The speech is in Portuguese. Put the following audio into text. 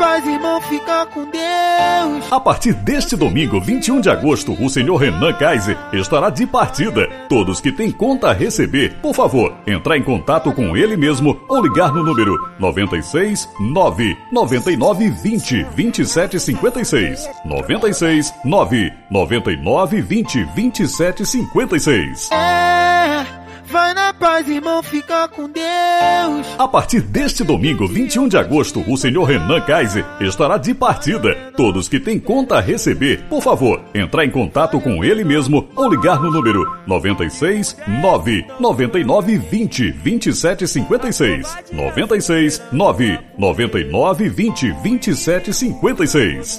paz, irmão, fica com Deus. A partir deste domingo, 21 de agosto, o senhor Renan Kaiser estará de partida. Todos que têm conta a receber, por favor, entrar em contato com ele mesmo ou ligar no número 96 9 99 20 27 56. 96 9 99 20 27 56. É. Vai na paz, irmão, fica com Deus. A partir deste domingo, 21 de agosto, o senhor Renan Kaiser estará de partida. Todos que têm conta a receber, por favor, entrar em contato com ele mesmo ou ligar no número 96 9 99 20 27 56. 96 9 99 20 27 56.